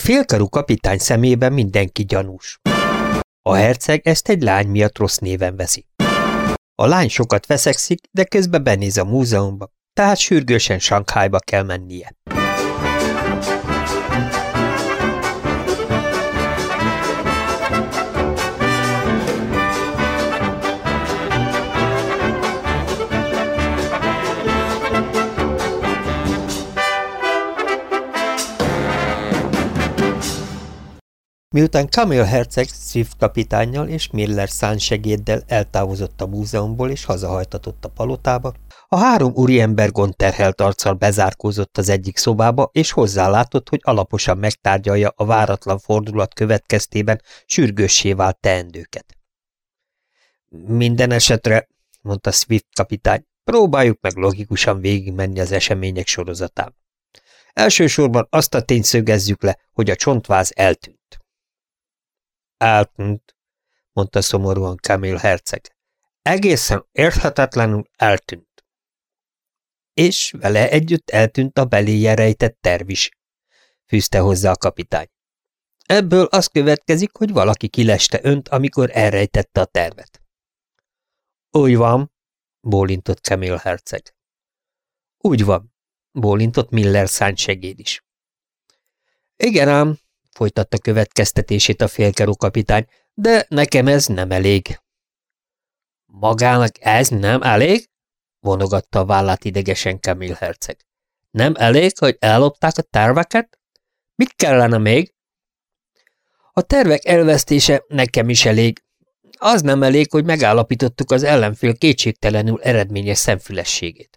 Félkarú kapitány szemében mindenki gyanús. A herceg ezt egy lány miatt rossz néven veszi. A lány sokat veszekszik, de közben benéz a múzeumba, tehát sürgősen Sankhájba kell mennie. Miután Camille herceg Swift kapitánnyal és Miller segéddel eltávozott a múzeumból és hazahajtatott a palotába, a három úriember gondterhelt arccal bezárkózott az egyik szobába, és hozzálátott, hogy alaposan megtárgyalja a váratlan fordulat következtében sürgőssé vált teendőket. Minden esetre, mondta Swift kapitány, próbáljuk meg logikusan végigmenni az események sorozatán. Elsősorban azt a tényt szögezzük le, hogy a csontváz eltűnt. Eltűnt, mondta szomorúan Kamil herceg. Egészen érthetetlenül eltűnt. És vele együtt eltűnt a beléje rejtett terv is, fűzte hozzá a kapitány. Ebből az következik, hogy valaki kileste önt, amikor elrejtette a tervet. Úgy van, bólintott Kamil herceg. Úgy van, bólintott Miller segéd is. Igen ám, folytatta következtetését a félkerú kapitány, de nekem ez nem elég. Magának ez nem elég? vonogatta a vállát idegesen Kamil herceg. Nem elég, hogy ellopták a terveket? Mit kellene még? A tervek elvesztése nekem is elég. Az nem elég, hogy megállapítottuk az ellenfél kétségtelenül eredményes szemfülességét.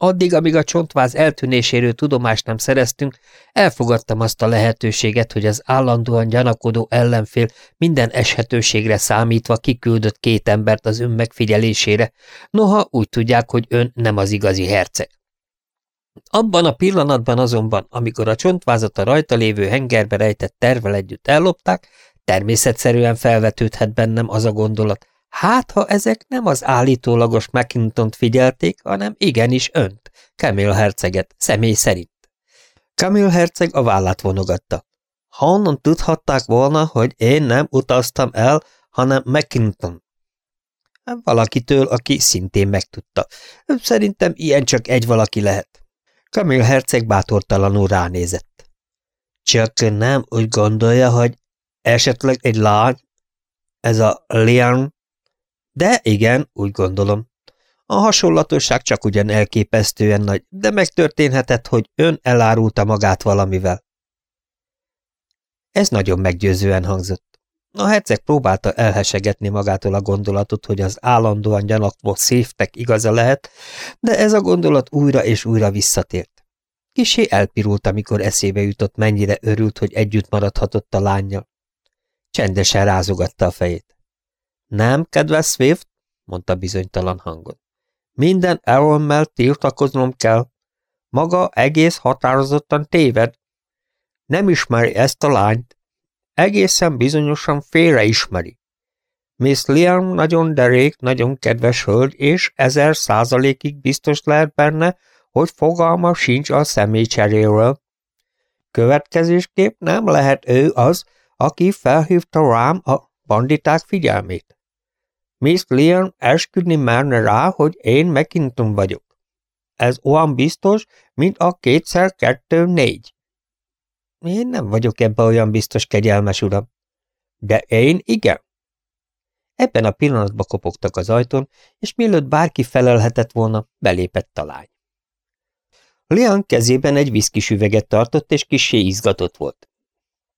Addig, amíg a csontváz eltűnéséről tudomást nem szereztünk, elfogadtam azt a lehetőséget, hogy az állandóan gyanakodó ellenfél minden eshetőségre számítva kiküldött két embert az ön megfigyelésére, noha úgy tudják, hogy ön nem az igazi herceg. Abban a pillanatban azonban, amikor a csontvázat a rajta lévő hengerbe rejtett tervel együtt ellopták, természetszerűen felvetődhet bennem az a gondolat, Hát, ha ezek nem az állítólagos McKinton-t figyelték, hanem igenis önt, Camille herceget, személy szerint. Camille herceg a vállát vonogatta. Honnan tudhatták volna, hogy én nem utaztam el, hanem McKinton? Valakitől, aki szintén megtudta. Szerintem ilyen csak egy valaki lehet. Camille herceg bátortalanul ránézett. Csak nem úgy gondolja, hogy esetleg egy lány, ez a Liam de igen, úgy gondolom. A hasonlatosság csak ugyan elképesztően nagy, de megtörténhetett, hogy ön elárulta magát valamivel. Ez nagyon meggyőzően hangzott. A herceg próbálta elhesegetni magától a gondolatot, hogy az állandóan gyanakvó széftek igaza lehet, de ez a gondolat újra és újra visszatért. Kisé elpirult, amikor eszébe jutott, mennyire örült, hogy együtt maradhatott a lányjal. Csendesen rázogatta a fejét. Nem, kedves Swift, mondta bizonytalan hangon. Minden erőmmel tiltakoznom kell. Maga egész határozottan téved. Nem ismeri ezt a lányt. Egészen bizonyosan félreismeri. Miss Liam nagyon derék, nagyon kedves hölgy, és ezer százalékig biztos lehet benne, hogy fogalma sincs a személycseréről. Következésképp nem lehet ő az, aki felhívta rám a banditák figyelmét. Miss Leon esküdni merne rá, hogy én McKinton vagyok. Ez olyan biztos, mint a kétszer kettő négy. Én nem vagyok ebbe olyan biztos, kegyelmes uram. De én igen. Ebben a pillanatban kopogtak az ajtón, és mielőtt bárki felelhetett volna, belépett a lány. Leon kezében egy viszkis üveget tartott, és kissé izgatott volt.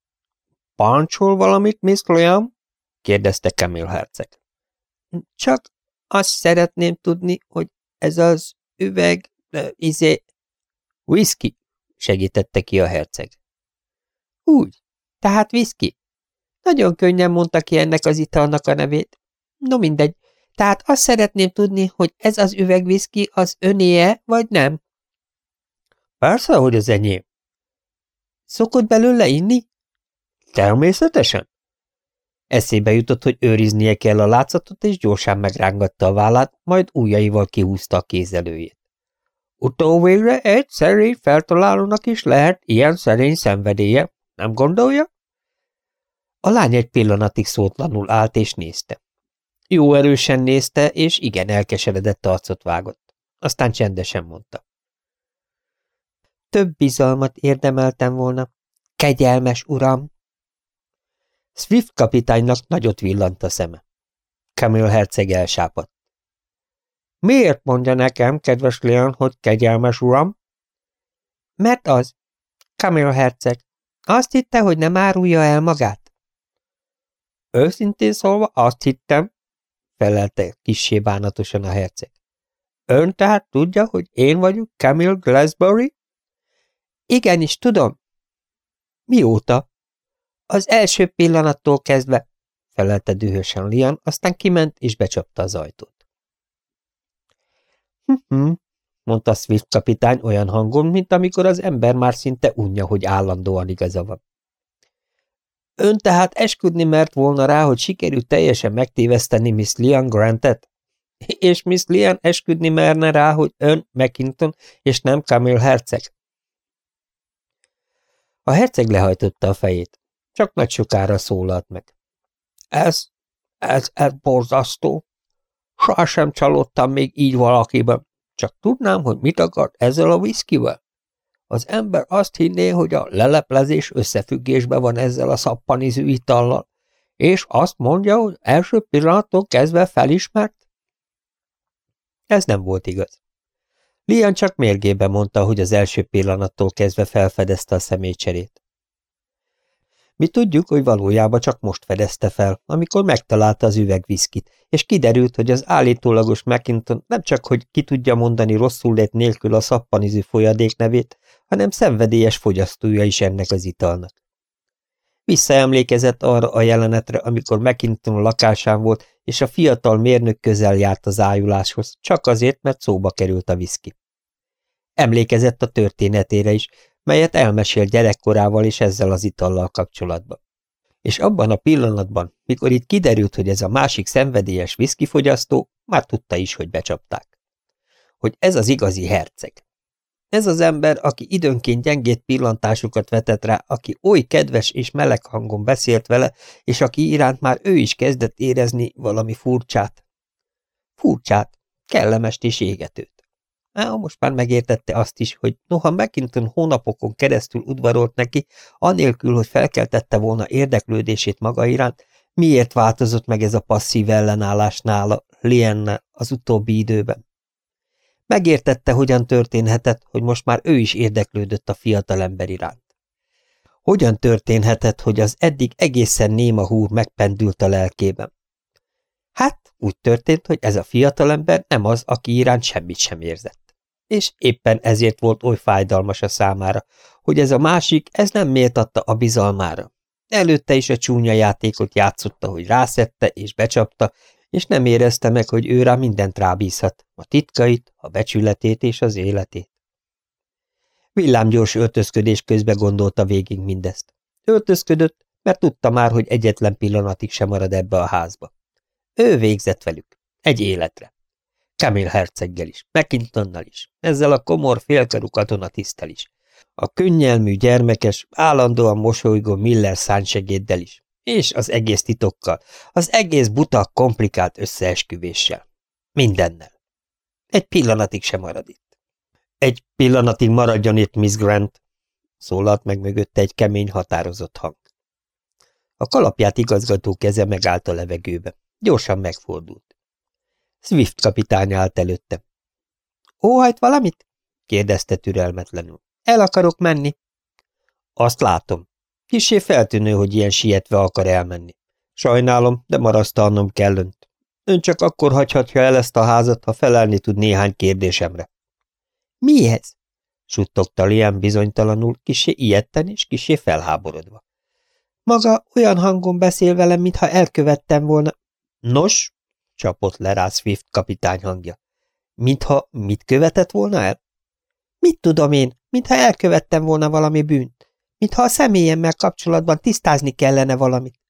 – Pancsol valamit, Miss Leon? – kérdezte Camille herceg. Csak azt szeretném tudni, hogy ez az üveg, izé... Whisky, segítette ki a herceg. Úgy, tehát whisky. Nagyon könnyen mondta ki ennek az italnak a nevét. No mindegy, tehát azt szeretném tudni, hogy ez az üveg whisky az önéje, vagy nem? Persze, hogy az enyém. Szokott belőle inni? Természetesen. Eszébe jutott, hogy őriznie kell a látszatot, és gyorsan megrángatta a vállát, majd ujjaival kihúzta a kézelőjét. Utóvégre egy szerény feltalálónak is lehet ilyen szerény szenvedélye, nem gondolja? A lány egy pillanatig szótlanul állt és nézte. Jó erősen nézte, és igen elkeseredett arcot vágott. Aztán csendesen mondta. Több bizalmat érdemeltem volna. Kegyelmes uram! Swift kapitánynak nagyot villant a szeme. Camille herceg elsápadt. Miért mondja nekem, kedves Leon, hogy kegyelmes uram? Mert az. Camille herceg. Azt hitte, hogy nem árulja el magát? Őszintén szólva azt hittem, felelte kissé bánatosan a herceg. Ön tehát tudja, hogy én vagyok Camille Glasbury? Igenis, tudom. Mióta? Az első pillanattól kezdve, felelte dühösen Lian, aztán kiment és becsapta az ajtót. Hm-hm, mondta Swift kapitány olyan hangon, mint amikor az ember már szinte unja, hogy állandóan igaza van. Ön tehát esküdni mert volna rá, hogy sikerült teljesen megtéveszteni Miss Lian Grantet? És Miss Lian esküdni merne rá, hogy ön McKinton és nem Camille herceg? A herceg lehajtotta a fejét. Csak nagy sokára szólalt meg. Ez, ez, ez borzasztó. Sohasem csalódtam még így valakiben. Csak tudnám, hogy mit akart ezzel a viszkivel. Az ember azt hinné, hogy a leleplezés összefüggésben van ezzel a szappanizű itallal, és azt mondja, hogy első pillanattól kezdve felismert? Ez nem volt igaz. Lian csak mérgébe mondta, hogy az első pillanattól kezdve felfedezte a személycserét. Mi tudjuk, hogy valójában csak most fedezte fel, amikor megtalálta az üvegviszkit, és kiderült, hogy az állítólagos McKinton nem csak, hogy ki tudja mondani rosszul lét nélkül a szappanizű folyadék nevét, hanem szenvedélyes fogyasztója is ennek az italnak. Visszaemlékezett arra a jelenetre, amikor McKinton a lakásán volt, és a fiatal mérnök közel járt az ájuláshoz, csak azért, mert szóba került a viszki. Emlékezett a történetére is, melyet elmesélt gyerekkorával és ezzel az itallal kapcsolatban. És abban a pillanatban, mikor itt kiderült, hogy ez a másik szenvedélyes viszkifogyasztó, már tudta is, hogy becsapták. Hogy ez az igazi herceg. Ez az ember, aki időnként gyengét pillantásokat vetett rá, aki oly kedves és meleg hangon beszélt vele, és aki iránt már ő is kezdett érezni valami furcsát. Furcsát, kellemest és égetőt. Á, most már megértette azt is, hogy noha McKinton hónapokon keresztül udvarolt neki, anélkül, hogy felkeltette volna érdeklődését maga iránt, miért változott meg ez a passzív ellenállás nála, Lienne az utóbbi időben. Megértette, hogyan történhetett, hogy most már ő is érdeklődött a fiatalember iránt. Hogyan történhetett, hogy az eddig egészen néma húr megpendült a lelkében? Hát, úgy történt, hogy ez a fiatalember nem az, aki iránt semmit sem érzett és éppen ezért volt oly fájdalmas a számára, hogy ez a másik, ez nem méltatta a bizalmára. Előtte is a csúnya játékot játszotta, hogy rászette és becsapta, és nem érezte meg, hogy ő rá mindent rábízhat, a titkait, a becsületét és az életét. Villámgyors öltözködés közbe gondolta végig mindezt. Öltözködött, mert tudta már, hogy egyetlen pillanatig sem marad ebbe a házba. Ő végzett velük, egy életre. Camille herceggel is, McKintonnal is, ezzel a komor félkarú katonatisztel is, a könnyelmű, gyermekes, állandóan mosolygó Miller szánysegéddel is, és az egész titokkal, az egész buta, komplikált összeesküvéssel. Mindennel. Egy pillanatig sem marad itt. Egy pillanatig maradjon itt, Miss Grant, szólalt meg mögötte egy kemény, határozott hang. A kalapját igazgató keze megállt a levegőbe. Gyorsan megfordult. Swift kapitány állt előtte. – Óhajt valamit? – kérdezte türelmetlenül. – El akarok menni. – Azt látom. Kissé feltűnő, hogy ilyen sietve akar elmenni. Sajnálom, de marasztalnom kell önt. Ön csak akkor hagyhatja el ezt a házat, ha felelni tud néhány kérdésemre. – Mi ez? – suttogta Liam bizonytalanul, kisé ilyetten és kisé felháborodva. – Maga olyan hangon beszél velem, mintha elkövettem volna. – Nos, csapott le rá Swift kapitány hangja. Mintha mit követett volna el? Mit tudom én, mintha elkövettem volna valami bűnt, mintha a személyemmel kapcsolatban tisztázni kellene valamit.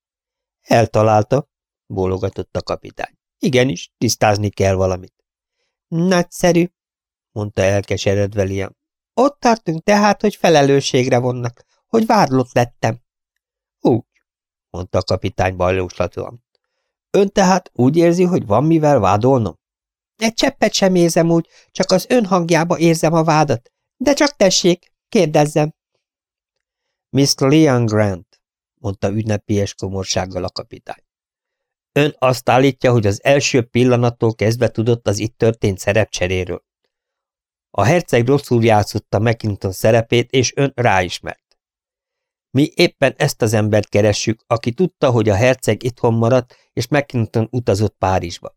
Eltalálta, bólogatott a kapitány. Igenis, tisztázni kell valamit. Nagyszerű, mondta elkeseredve Liam. Ott tartunk tehát, hogy felelősségre vonnak, hogy vádlott lettem. Úgy, mondta a kapitány bajlóslatúan. Ön tehát úgy érzi, hogy van mivel vádolnom? Egy cseppet sem érzem úgy, csak az ön hangjába érzem a vádat. De csak tessék, kérdezzem. Miss Leon Grant, mondta ünnepélyes komorsággal a kapitány. Ön azt állítja, hogy az első pillanattól kezdve tudott az itt történt szerepcseréről. A herceg rosszul játszotta McInton szerepét, és ön ráismert. Mi éppen ezt az embert keressük, aki tudta, hogy a herceg itthon maradt, és McInton utazott Párizsba.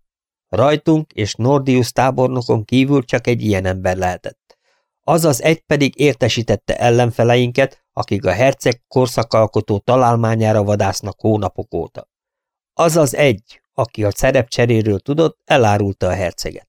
Rajtunk és Nordius tábornokon kívül csak egy ilyen ember lehetett. Azaz egy pedig értesítette ellenfeleinket, akik a herceg korszakalkotó találmányára vadásznak hónapok óta. Azaz egy, aki a szerepcseréről tudott, elárulta a herceget.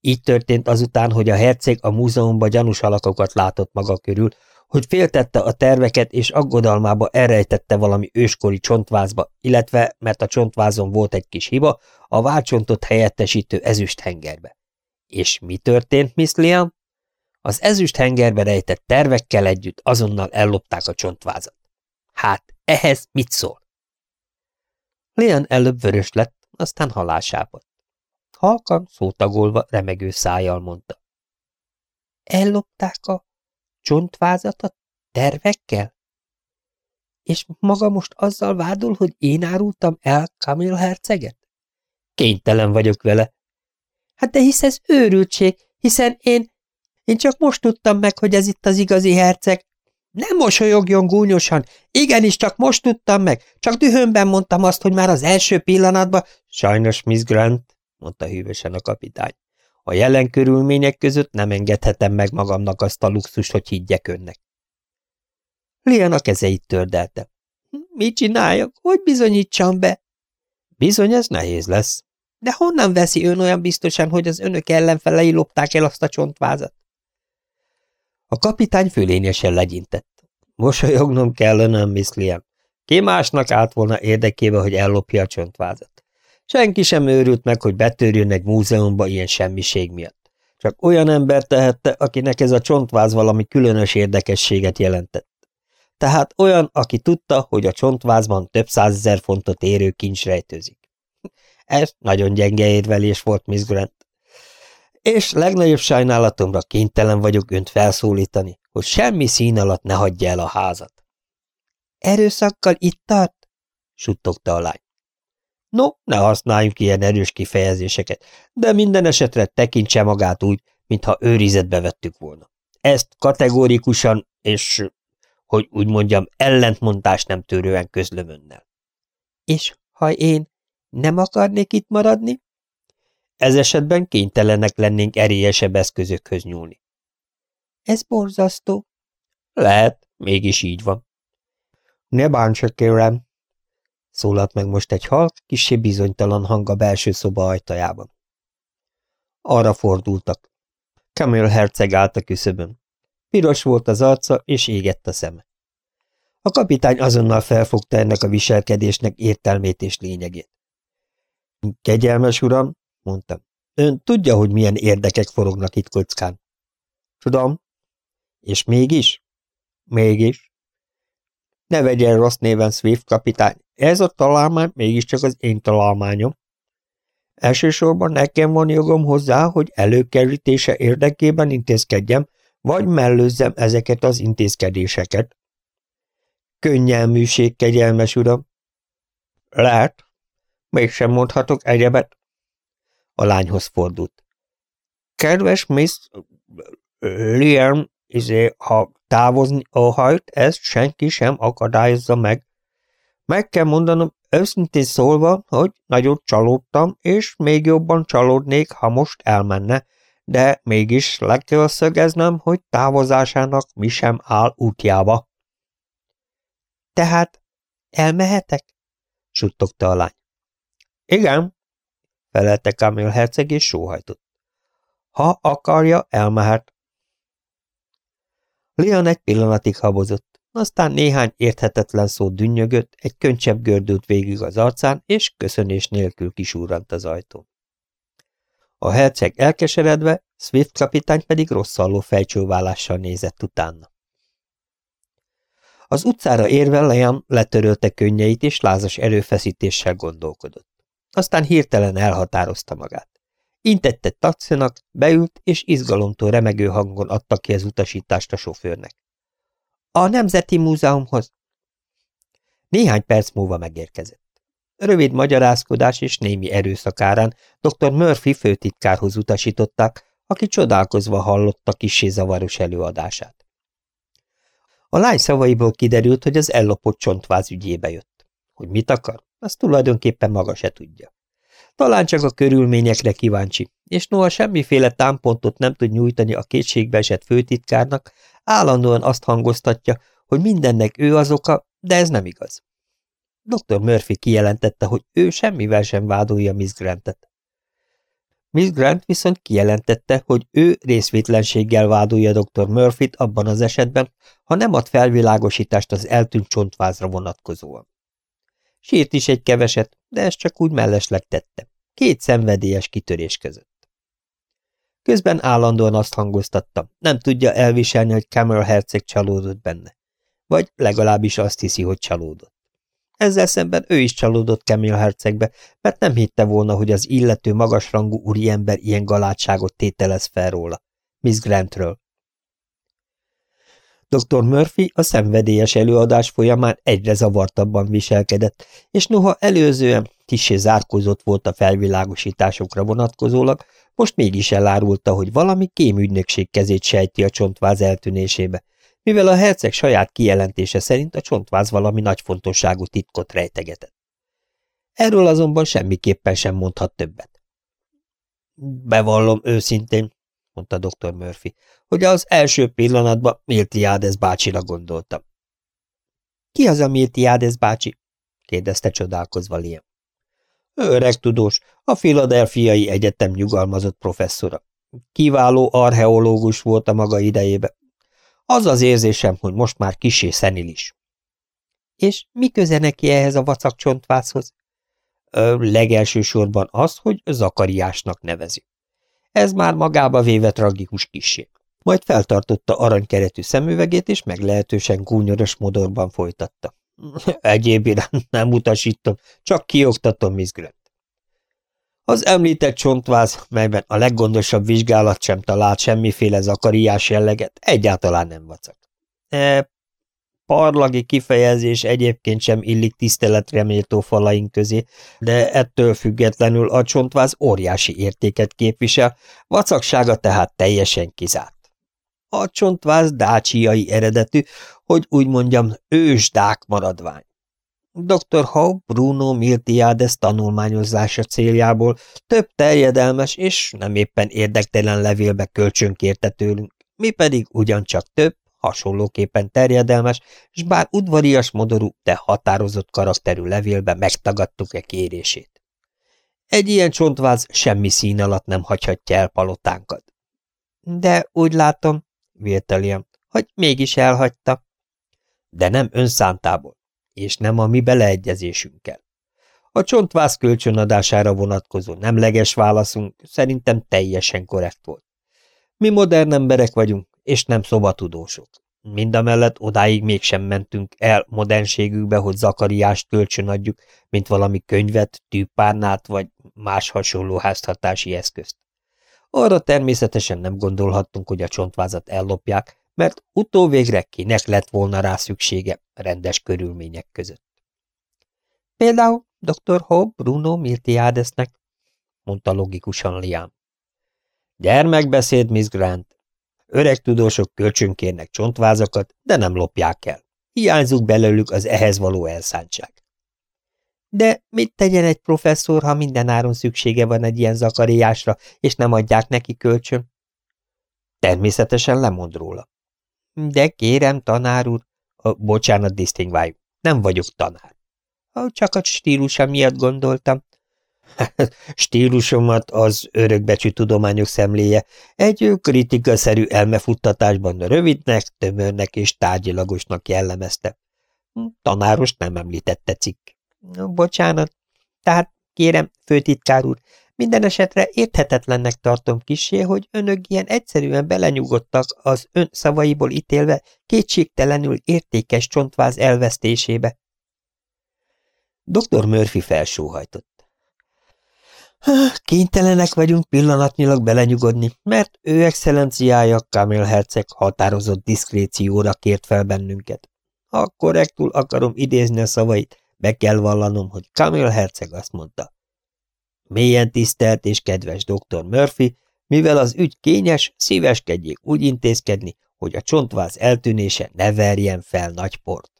Így történt azután, hogy a herceg a múzeumban gyanús alakokat látott maga körül, hogy féltette a terveket és aggodalmába elrejtette valami őskori csontvázba, illetve, mert a csontvázon volt egy kis hiba, a válcsontot helyettesítő ezüst hengerbe. És mi történt, Miss Liam? Az ezüst hengerbe rejtett tervekkel együtt azonnal ellopták a csontvázat. Hát, ehhez mit szól? Liam előbb vörös lett, aztán halásápadt. Halkan, szótagolva, remegő szájjal mondta. Ellopták a csontvázat a tervekkel? És maga most azzal vádol, hogy én árultam el Kamil herceget? Kénytelen vagyok vele. Hát de hisz ez őrültség, hiszen én... Én csak most tudtam meg, hogy ez itt az igazi herceg. Nem mosolyogjon gúnyosan, igenis csak most tudtam meg, csak dühömben mondtam azt, hogy már az első pillanatban... Sajnos, Miss Grant, mondta hűvösen a kapitány. A jelen körülmények között nem engedhetem meg magamnak azt a luxus, hogy higgyek önnek. Lian a kezeit tördelte. Mit csináljak? Hogy bizonyítsam be? Bizony, ez nehéz lesz. De honnan veszi ön olyan biztosan, hogy az önök ellenfelei lopták el azt a csontvázat? A kapitány fölényesen legyintett. Mosolyognom kellene, Miss Liam. Ki másnak állt volna érdekébe, hogy ellopja a csontvázat? Senki sem őrült meg, hogy betörjön egy múzeumba ilyen semmiség miatt. Csak olyan ember tehette, akinek ez a csontváz valami különös érdekességet jelentett. Tehát olyan, aki tudta, hogy a csontvázban több százezer fontot érő kincs rejtőzik. Ez nagyon gyenge érvelés volt, Miss Grant. És legnagyobb sajnálatomra kénytelen vagyok önt felszólítani, hogy semmi szín alatt ne hagyja el a házat. Erőszakkal itt tart? suttogta a lány. No, ne használjunk ilyen erős kifejezéseket, de minden esetre tekintse magát úgy, mintha őrizetbe vettük volna. Ezt kategórikusan és, hogy úgy mondjam, ellentmondás nem törően közlöm önnel. És ha én nem akarnék itt maradni? Ez esetben kénytelenek lennénk erélyesebb eszközökhöz nyúlni. Ez borzasztó. Lehet, mégis így van. Ne bántsa, kérem, szólalt meg most egy halk, kisé bizonytalan hang a belső szoba ajtajában. Arra fordultak. Camille herceg állt a küszöbön. Piros volt az arca, és égett a szeme. A kapitány azonnal felfogta ennek a viselkedésnek értelmét és lényegét. Kegyelmes uram, mondtam, ön tudja, hogy milyen érdekek forognak itt kockán. Tudom. És mégis? Mégis. Ne vegyen rossz néven Swift kapitány, ez a találmány mégiscsak az én találmányom. Elsősorban nekem van jogom hozzá, hogy előkerültése érdekében intézkedjem, vagy mellőzzem ezeket az intézkedéseket. Könnyelműség, kegyelmes uram. Lehet. Mégsem mondhatok egyebet. A lányhoz fordult. Kedves Miss Liam, izé, ha távozni óhajt, ezt senki sem akadályozza meg. Meg kell mondanom őszintén szólva, hogy nagyot csalódtam, és még jobban csalódnék, ha most elmenne, de mégis le kell szögeznem, hogy távozásának mi sem áll útjába. Tehát elmehetek? suttogta a lány. Igen, felelte Kamil herceg, és sóhajtott. Ha akarja, elmehet. Lian egy pillanatig habozott. Aztán néhány érthetetlen szó dünnyögött, egy könycsebb gördült végig az arcán, és köszönés nélkül kisúrant az ajtón. A herceg elkeseredve, Swift kapitány pedig rosszalló fejcsóválással nézett utána. Az utcára érve Liam letörölte könnyeit, és lázas erőfeszítéssel gondolkodott. Aztán hirtelen elhatározta magát. Intette taxinak, beült, és izgalomtól remegő hangon adta ki az utasítást a sofőrnek. A Nemzeti Múzeumhoz. Néhány perc múlva megérkezett. Rövid magyarázkodás és némi erőszakárán dr. Murphy főtitkárhoz utasították, aki csodálkozva hallotta kisé zavaros előadását. A lány szavaiból kiderült, hogy az ellopott csontváz ügyébe jött. Hogy mit akar, azt tulajdonképpen maga se tudja. Talán csak a körülményekre kíváncsi, és noha semmiféle támpontot nem tud nyújtani a kétségbe esett főtitkárnak, állandóan azt hangoztatja, hogy mindennek ő az oka, de ez nem igaz. Dr. Murphy kijelentette, hogy ő semmivel sem vádolja Miss Grantet. Miss Grant viszont kijelentette, hogy ő részvétlenséggel vádolja dr. Murphyt abban az esetben, ha nem ad felvilágosítást az eltűnt csontvázra vonatkozóan. Sírt is egy keveset, de ezt csak úgy mellesleg tette. Két szenvedélyes kitörés között. Közben állandóan azt hangoztatta, nem tudja elviselni, hogy Cameron herceg csalódott benne. Vagy legalábbis azt hiszi, hogy csalódott. Ezzel szemben ő is csalódott Camille hercegbe, mert nem hitte volna, hogy az illető magasrangú úriember ilyen galátságot tételez fel róla. Miss Grantről. Dr. Murphy a szenvedélyes előadás folyamán egyre zavartabban viselkedett, és noha előzően kisé zárkózott volt a felvilágosításokra vonatkozólag, most mégis elárulta, hogy valami kémügynökség kezét sejti a csontváz eltűnésébe, mivel a herceg saját kijelentése szerint a csontváz valami nagy fontosságú titkot rejtegetett. Erről azonban semmiképpen sem mondhat többet. Bevallom őszintén, mondta dr. Murphy, hogy az első pillanatban Miltiades bácsira gondoltam. Ki az a Miltiades bácsi? kérdezte csodálkozva Liam. Öreg tudós, a Filadelfiai Egyetem nyugalmazott professzora. Kiváló archeológus volt a maga idejébe. Az az érzésem, hogy most már kisé szenilis. És mi köze neki ehhez a vacak csontvászhoz? Ö, legelső sorban az, hogy Zakariásnak nevezi. Ez már magába véve tragikus kisé. Majd feltartotta aranykeretű szemüvegét, és meglehetősen gúnyoros modorban folytatta. Egyéb iránt nem utasítom, csak kioktatom Grant. Az említett csontváz, melyben a leggondosabb vizsgálat sem talált semmiféle zakariás jelleget, egyáltalán nem vacak. E, parlagi kifejezés egyébként sem illik tiszteletre méltó falaink közé, de ettől függetlenül a csontváz óriási értéket képvisel, vacaksága tehát teljesen kizárt. A csontváz dácsiai eredetű, hogy úgy mondjam, ős dák maradvány. Dr. Howe Bruno Miltiades tanulmányozása céljából több terjedelmes és nem éppen érdektelen levélbe kölcsönkérte tőlünk, mi pedig ugyancsak több, hasonlóképpen terjedelmes, és bár udvarias modorú, de határozott karakterű levélbe megtagadtuk-e kérését. Egy ilyen csontváz semmi szín alatt nem hagyhatja el palotánkat. De úgy látom, vélte Liam, hogy mégis elhagyta. De nem önszántából, és nem a mi beleegyezésünkkel. A csontváz kölcsönadására vonatkozó nemleges válaszunk szerintem teljesen korrekt volt. Mi modern emberek vagyunk, és nem szobatudósok. Mindamellett odáig mégsem mentünk el modernségükbe, hogy Zakariást kölcsönadjuk, mint valami könyvet, tűpárnát vagy más hasonló háztartási eszközt. Arra természetesen nem gondolhattunk, hogy a csontvázat ellopják, mert utóvégre kinek lett volna rá szüksége rendes körülmények között. Például dr. Hobb Bruno Miltiadesnek, mondta logikusan Liam. Gyermekbeszéd, Miss Grant. Öreg tudósok kölcsönkérnek csontvázakat, de nem lopják el. Hiányzik belőlük az ehhez való elszántság. De mit tegyen egy professzor, ha mindenáron szüksége van egy ilyen zakariásra, és nem adják neki kölcsön? Természetesen lemond róla. De kérem, tanár úr, a, bocsánat, disztingváljuk, nem vagyok tanár. Csak a stílusa miatt gondoltam. Stílusomat az örökbecsű tudományok szemléje egy kritikaszerű elmefuttatásban rövidnek, tömörnek és tárgyilagosnak jellemezte. Tanáros nem említette cikk. Bocsánat, tehát kérem, főtitkár úr, Minden esetre érthetetlennek tartom kisé, hogy önök ilyen egyszerűen belenyugodtak az ön szavaiból ítélve kétségtelenül értékes csontváz elvesztésébe. Dr. Murphy felsóhajtott. Kénytelenek vagyunk pillanatnyilag belenyugodni, mert ő excellenciája Kamil Herceg határozott diszkrécióra kért fel bennünket. Ha korrektul akarom idézni a szavait, be kell vallanom, hogy Kamil Herceg azt mondta. Mélyen tisztelt és kedves dr. Murphy, mivel az ügy kényes, szíveskedjék úgy intézkedni, hogy a csontváz eltűnése ne verjen fel nagy port.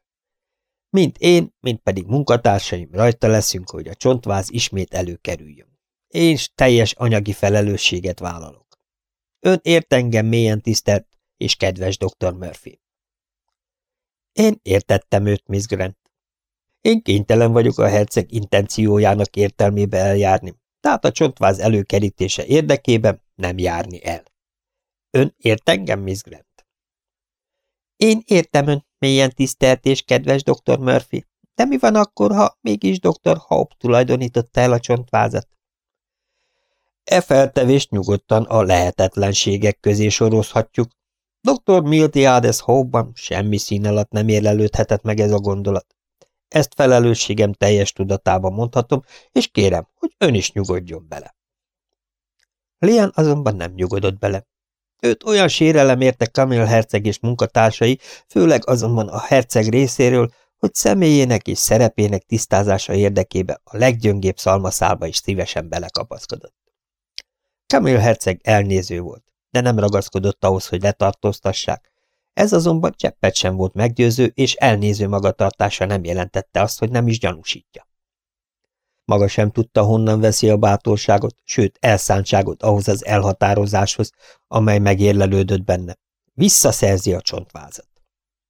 Mint én, mint pedig munkatársaim rajta leszünk, hogy a csontváz ismét előkerüljön. Én teljes anyagi felelősséget vállalok. Ön ért engem mélyen tisztelt és kedves dr. Murphy. Én értettem őt, Miss Grant. Én kénytelen vagyok a herceg intenciójának értelmébe eljárni, tehát a csontváz előkerítése érdekében nem járni el. Ön ért engem, Miss Grant? Én értem ön, mélyen tisztelt és kedves dr. Murphy, de mi van akkor, ha mégis dr. Hope tulajdonította el a csontvázat? E feltevést nyugodtan a lehetetlenségek közé sorozhatjuk. Dr. Miltiades Hope-ban semmi szín alatt nem érlelődhetett meg ez a gondolat. Ezt felelősségem teljes tudatában mondhatom, és kérem, hogy ön is nyugodjon bele. Lian azonban nem nyugodott bele. Őt olyan sérelem érte Kamil herceg és munkatársai, főleg azonban a herceg részéről, hogy személyének és szerepének tisztázása érdekébe a leggyöngébb szalmaszálba is szívesen belekapaszkodott. Kamil herceg elnéző volt, de nem ragaszkodott ahhoz, hogy letartóztassák, ez azonban cseppet sem volt meggyőző, és elnéző magatartása nem jelentette azt, hogy nem is gyanúsítja. Maga sem tudta, honnan veszi a bátorságot, sőt elszántságot ahhoz az elhatározáshoz, amely megérlelődött benne. Visszaszerzi a csontvázat.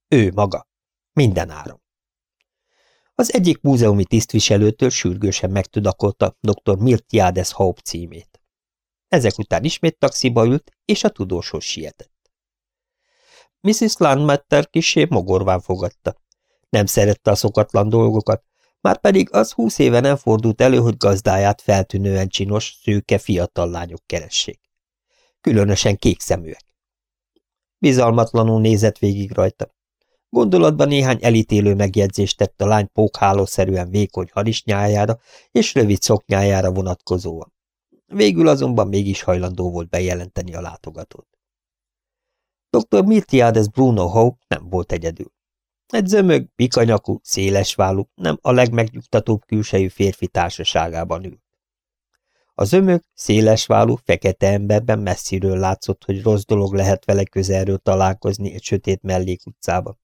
Ő maga. Minden áron. Az egyik múzeumi tisztviselőtől sürgősen megtudakolta dr. Miltiades Hope címét. Ezek után ismét taxiba ült, és a tudóshoz sietett. Mrs. Landmetter kisé mogorván fogadta. Nem szerette a szokatlan dolgokat, már pedig az húsz éve nem fordult elő, hogy gazdáját feltűnően csinos, szőke fiatal lányok keressék. Különösen kék szeműek. Bizalmatlanul nézett végig rajta. Gondolatban néhány elítélő megjegyzést tett a lány pókhálószerűen vékony harisnyájára és rövid szoknyájára vonatkozóan. Végül azonban mégis hajlandó volt bejelenteni a látogatót. Dr. Miltiades Bruno Hope nem volt egyedül. Egy zömög, pikanyakú, szélesvállú, nem a legmegnyugtatóbb külsejű férfi társaságában ült. A zömög, szélesvállú, fekete emberben messziről látszott, hogy rossz dolog lehet vele közelről találkozni egy sötét mellékutcában.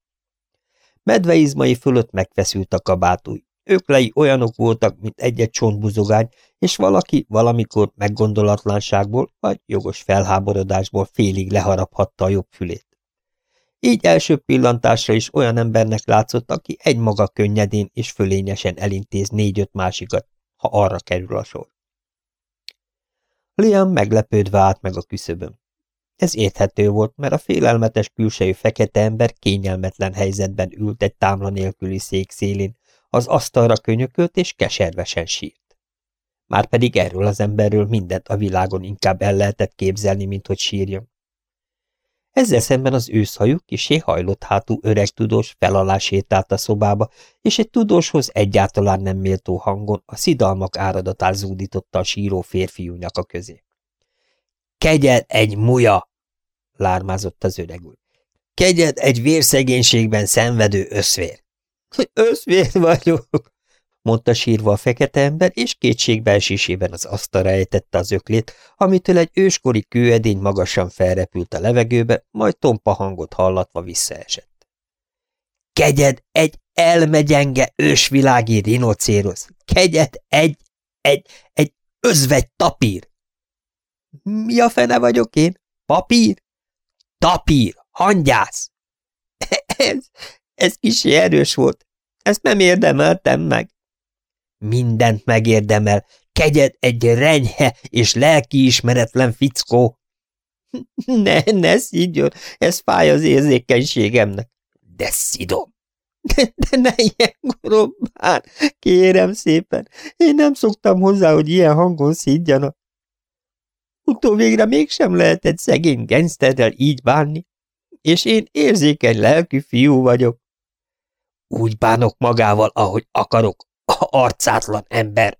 Medveizmai fölött megfeszült a kabátúj, Öklei olyanok voltak, mint egy-egy csontbuzogány, és valaki valamikor meggondolatlanságból vagy jogos felháborodásból félig leharaphatta a jobb fülét. Így első pillantásra is olyan embernek látszott, aki egymaga könnyedén és fölényesen elintéz négy-öt másikat, ha arra kerül a sor. Liam meglepődve állt meg a küszöbön. Ez érthető volt, mert a félelmetes külsejű fekete ember kényelmetlen helyzetben ült egy támla nélküli szék szélén, az asztalra könyökölt és keservesen sírt. Márpedig erről az emberről mindent a világon inkább el lehetett képzelni, mint hogy sírjon. Ezzel szemben az őszhajú, kisé hajlott hátú öreg tudós felalá sétált a szobába, és egy tudóshoz egyáltalán nem méltó hangon a szidalmak áradatát zúdította a síró férfiúnak a közé. – Kegyed egy muja! – lármázott az öreg úr. – Kegyed egy vérszegénységben szenvedő összvér! Összvér vagyok, mondta sírva a fekete ember, és kétségbeesésében az asztalra ejtette az öklét, amitől egy őskori kőedény magasan felrepült a levegőbe, majd tompa hangot hallatva visszaesett. Kegyed egy elmegyenge ősvilági rinocérosz! Kegyed egy, egy, egy özvegy tapír! Mi a fene vagyok én? Papír? Tapír! Hangyász! Ez, ez kicsi erős volt. Ezt nem érdemeltem meg. Mindent megérdemel. Kegyed egy renyhe és lelkiismeretlen fickó. Ne, ne szidjon, ez fáj az érzékenységemnek. De szidom. De, de ne ilyen gorobbán, kérem szépen, én nem szoktam hozzá, hogy ilyen hangon szídjanak. Utóvégre mégsem lehet egy szegény gangsterrel így bánni, és én érzékeny lelkű fiú vagyok. Úgy bánok magával, ahogy akarok, a arcátlan ember.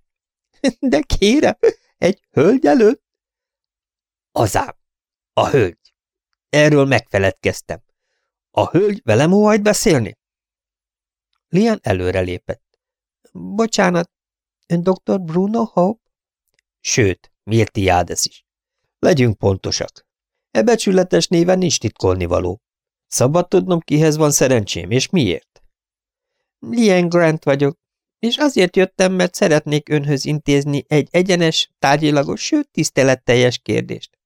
De kérem, egy hölgy előtt? Azám, a hölgy. Erről megfeledkeztem. A hölgy velem óhajt beszélni? Lian előrelépett. Bocsánat, ön dr. Bruno Hope? Sőt, Mirtiades is. Legyünk pontosak. E becsületes néven nincs titkolni való. Szabad tudnom, kihez van szerencsém, és miért? Lian Grant vagyok, és azért jöttem, mert szeretnék önhöz intézni egy egyenes, tárgyilagos, sőt tiszteletteljes kérdést.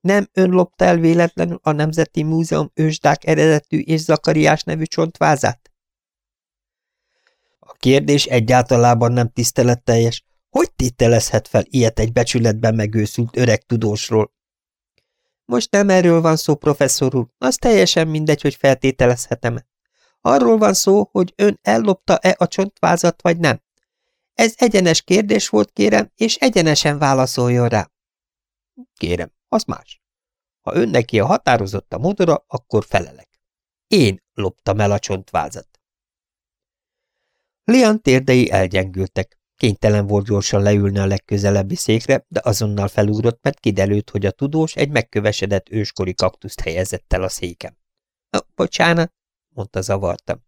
Nem ön lopta el véletlenül a Nemzeti Múzeum ősdák eredetű és Zakariás nevű csontvázát? A kérdés egyáltalában nem tiszteletteljes. Hogy tételezhet fel ilyet egy becsületben megőszült öreg tudósról? Most nem erről van szó, professzor úr, az teljesen mindegy, hogy feltételezhetem-e. Arról van szó, hogy ön ellopta-e a csontvázat, vagy nem. Ez egyenes kérdés volt, kérem, és egyenesen válaszoljon rá. Kérem, az más. Ha ön neki a határozott a modora, akkor felelek. Én loptam el a csontvázat. Lian térdei elgyengültek. Kénytelen volt gyorsan leülni a legközelebbi székre, de azonnal felugrott, mert kiderült, hogy a tudós egy megkövesedett őskori kaktuszt helyezett el a széken. – Bocsánat, mondta zavartam.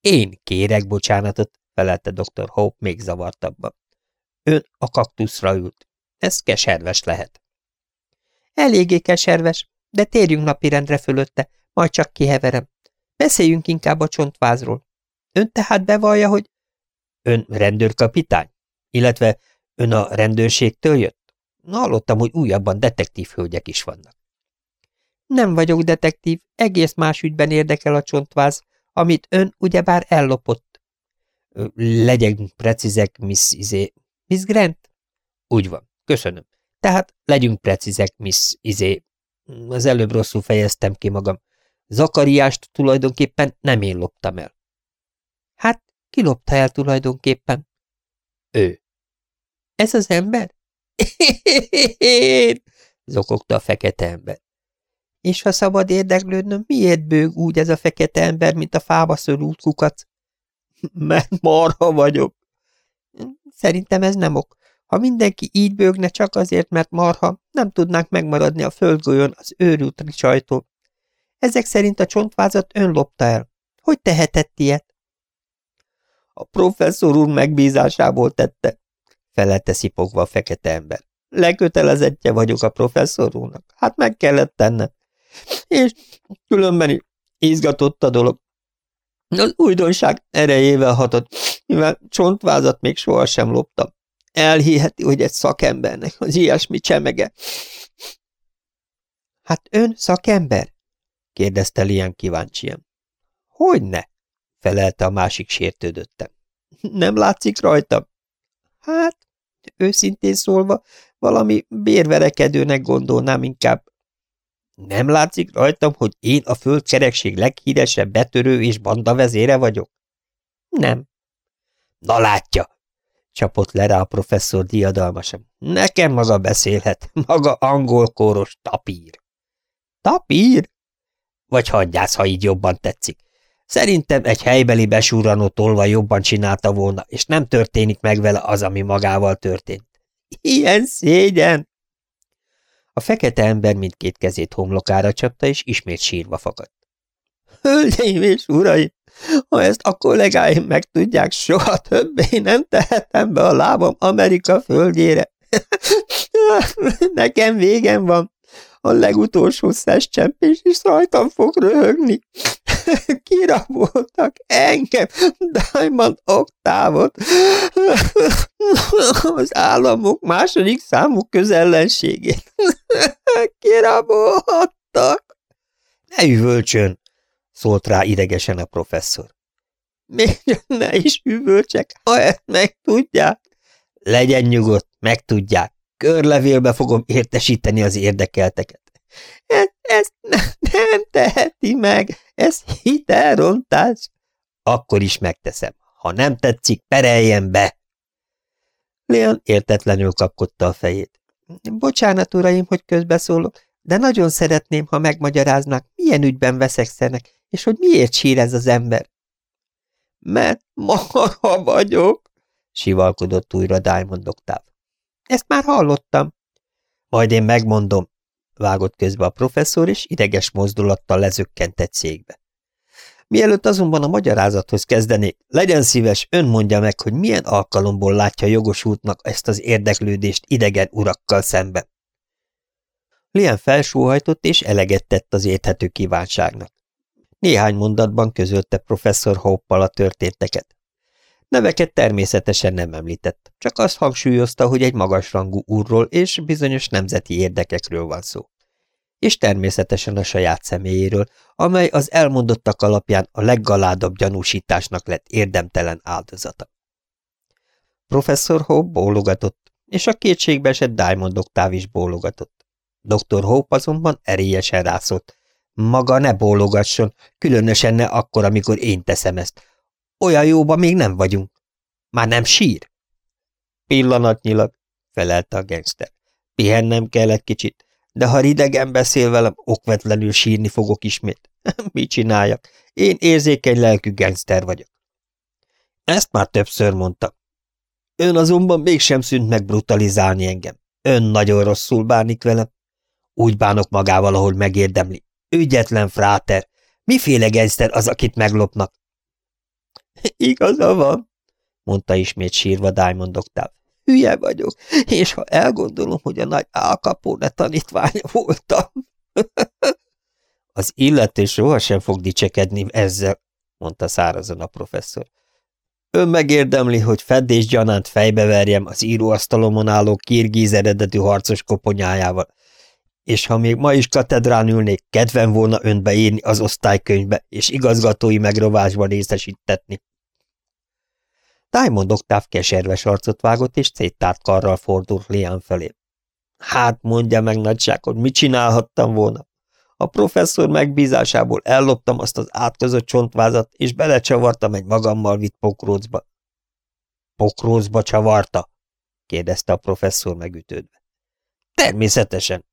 Én kérek bocsánatot, felelte dr. Hope még zavartabban. Ön a kaktuszra ült. Ez keserves lehet. Eléggé keserves, de térjünk napirendre fölötte, majd csak kiheverem. Beszéljünk inkább a csontvázról. Ön tehát bevallja, hogy... Ön rendőrkapitány? Illetve ön a rendőrségtől jött? Hallottam, hogy újabban detektív hölgyek is vannak. Nem vagyok detektív, egész más ügyben érdekel a csontváz, amit ön ugyebár ellopott. Legyek precízek, Miss Izé. Miss Grant? Úgy van, köszönöm. Tehát legyünk precízek, Miss Izé. Az előbb rosszul fejeztem ki magam. Zakariást tulajdonképpen nem én loptam el. Hát, ki lopta el tulajdonképpen? Ő. Ez az ember? Én! zokogta a fekete ember. És ha szabad érdeklődnöm, miért bőg úgy ez a fekete ember, mint a fába szorult kukac? Mert marha vagyok. Szerintem ez nem ok. Ha mindenki így bőgne csak azért, mert marha, nem tudnánk megmaradni a földgolyón az őrült ricsajtól. Ezek szerint a csontvázat ön lopta el. Hogy tehetett ilyet? A professzor úr megbízásából tette, felelte szipogva a fekete ember. Lekötelezettje vagyok a professzor úrnak. Hát meg kellett tennem. És különben izgatott a dolog. Az újdonság erejével hatott, mivel csontvázat még sohasem loptam. Elhiheti, hogy egy szakembernek az ilyesmi csemege. Hát ön szakember? kérdezte Lian kíváncsian. Hogyne? felelte a másik sértődöttem. Nem látszik rajtam? Hát, őszintén szólva, valami bérverekedőnek gondolnám inkább. Nem látszik rajtam, hogy én a földkerekség leghíresebb betörő és banda vezére vagyok? Nem. Na látja, csapott le rá a professzor diadalmasan. Nekem maga beszélhet, maga angolkóros tapír. Tapír? Vagy hagyjász, ha így jobban tetszik. Szerintem egy helybeli besúranó tolva jobban csinálta volna, és nem történik meg vele az, ami magával történt. Ilyen szégyen! A fekete ember mindkét kezét homlokára csapta, és ismét sírva fakadt. Hölgyeim és uraim, ha ezt a kollégáim megtudják, soha többé nem tehetem be a lábam Amerika földjére. Nekem végem van. A legutolsó csempés is rajtam fog röhögni. Kiraboltak engem, Diamond Oktávot, az államok második számú közellenségét. Kiraboltak. Ne üvölcsön, szólt rá idegesen a professzor. Még ne is üvölcsek, ha ezt megtudják. Legyen nyugodt, megtudják. Körlevélbe fogom értesíteni az érdekelteket. Ezt, ezt ne, nem teheti meg, ez hitelrontás. akkor is megteszem. Ha nem tetszik, pereljen be! Leon értetlenül kapkodta a fejét. Bocsánat, uraim, hogy közbeszólok, de nagyon szeretném, ha megmagyaráznák, milyen ügyben veszekszenek, és hogy miért sír ez az ember. Mert marha vagyok, sivalkodott újra Diamond Octave. Ezt már hallottam. Majd én megmondom, vágott közbe a professzor, és ideges mozdulattal lezökkentett székbe. Mielőtt azonban a magyarázathoz kezdenék, legyen szíves, ön mondja meg, hogy milyen alkalomból látja jogosultnak ezt az érdeklődést idegen urakkal szemben. Lian felsóhajtott és eleget tett az érthető kívánságnak. Néhány mondatban közölte professzor hope a történteket. Neveket természetesen nem említett, csak azt hangsúlyozta, hogy egy magasrangú úrról és bizonyos nemzeti érdekekről van szó. És természetesen a saját személyéről, amely az elmondottak alapján a leggaládabb gyanúsításnak lett érdemtelen áldozata. Professzor Hope bólogatott, és a kétségbe esett Diamond Octave is bólogatott. Dr. Hope azonban erélyesen rászolt. Maga ne bólogasson, különösen ne akkor, amikor én teszem ezt, olyan jóba még nem vagyunk. Már nem sír? Pillanatnyilag, felelte a gangster. Pihennem kell egy kicsit, de ha ridegen beszél velem, okvetlenül sírni fogok ismét. Mit csináljak? Én érzékeny lelkű gangster vagyok. Ezt már többször mondta. Ön azonban mégsem szűnt meg brutalizálni engem. Ön nagyon rosszul bánik velem. Úgy bánok magával, ahol megérdemli. Ügyetlen fráter. Miféle gangster az, akit meglopnak? Igaza van, mondta ismét sírva Diamond Octave. Hülye vagyok, és ha elgondolom, hogy a nagy Al tanítványa voltam. Az illető sohasem fog dicsekedni ezzel, mondta szárazon a professzor. Ön megérdemli, hogy feddés gyanánt fejbeverjem az íróasztalomon álló kirgíz eredetű harcos koponyájával, és ha még ma is katedrán ülnék, kedven volna önbe írni az osztálykönyvbe, és igazgatói megrovásba részesítetni. Diamond Octave keserves arcot vágott, és széttárt karral fordult Lian felé. Hát mondja meg, nagyság, hogy mit csinálhattam volna. A professzor megbízásából elloptam azt az átkozott csontvázat, és belecsavartam egy magammal vitt pokrócba. Pokrócba csavarta? kérdezte a professzor megütődve. Természetesen.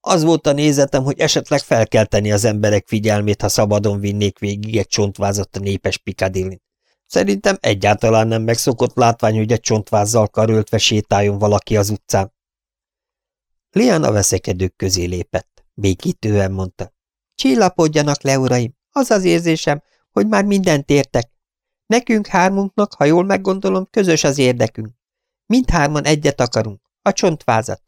Az volt a nézetem, hogy esetleg felkelteni az emberek figyelmét, ha szabadon vinnék végig egy csontvázat a népes Pikadillin. Szerintem egyáltalán nem megszokott látvány, hogy egy csontvázzal karöltve sétáljon valaki az utcán. Lian a veszekedők közé lépett. Békítően mondta. Csillapodjanak le, uraim! Az az érzésem, hogy már mindent értek. Nekünk hármunknak, ha jól meggondolom, közös az érdekünk. Mindhárman egyet akarunk, a csontvázat.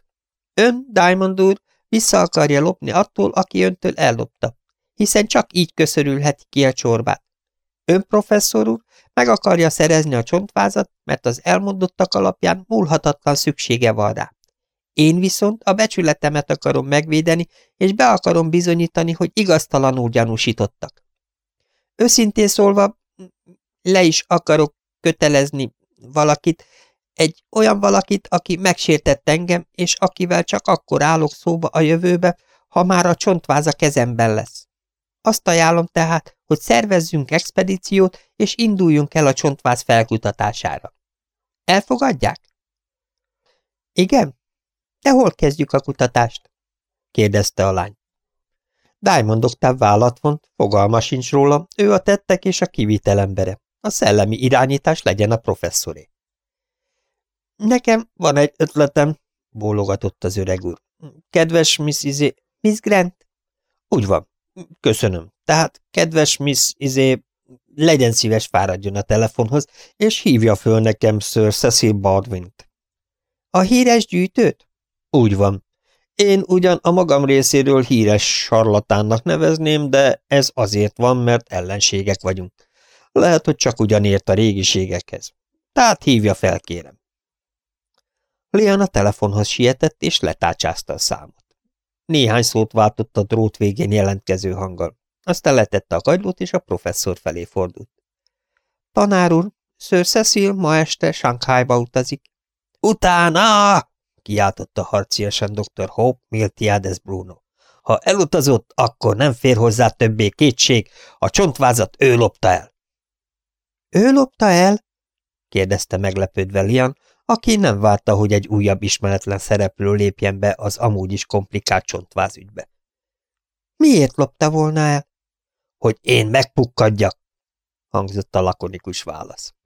Ön, Diamond úr, vissza akarja lopni attól, aki öntől ellopta, hiszen csak így köszörülheti ki a csorbát. Ön, professzor úr, meg akarja szerezni a csontvázat, mert az elmondottak alapján múlhatatlan szüksége van rá. Én viszont a becsületemet akarom megvédeni, és be akarom bizonyítani, hogy igaztalanul gyanúsítottak. Őszintén szólva, le is akarok kötelezni valakit, egy olyan valakit, aki megsértett engem, és akivel csak akkor állok szóba a jövőbe, ha már a csontváza kezemben lesz. Azt ajánlom tehát, hogy szervezzünk expedíciót, és induljunk el a csontváz felkutatására. Elfogadják? Igen? De hol kezdjük a kutatást? kérdezte a lány. Diamond Octave vállat vont, fogalma sincs róla, ő a tettek és a kivitel embere. A szellemi irányítás legyen a professzoré. Nekem van egy ötletem, bólogatott az öreg úr. Kedves Miss Izé... Miss Grant? Úgy van. Köszönöm. Tehát, kedves Miss Izé, legyen szíves fáradjon a telefonhoz, és hívja föl nekem Sir Cecil Baldwin-t. A híres gyűjtőt? Úgy van. Én ugyan a magam részéről híres sarlatánnak nevezném, de ez azért van, mert ellenségek vagyunk. Lehet, hogy csak ugyanért a régiségekhez. Tehát hívja fel, kérem. Leon a telefonhoz sietett, és letácsázta a számot. Néhány szót váltott a drót végén jelentkező hanggal. Aztán letette a kagylót, és a professzor felé fordult. Tanár úr, Sir Cecil ma este Shanghaiba utazik. Utána! kiáltotta harciasan dr. Hope Miltiades Bruno. Ha elutazott, akkor nem fér hozzá többé kétség, a csontvázat ő lopta el. Ő lopta el? kérdezte meglepődve Lian, aki nem várta, hogy egy újabb ismeretlen szereplő lépjen be az amúgy is komplikált csontvázügybe. Miért lopta volna el? Hogy én megpukkadjak, hangzott a lakonikus válasz.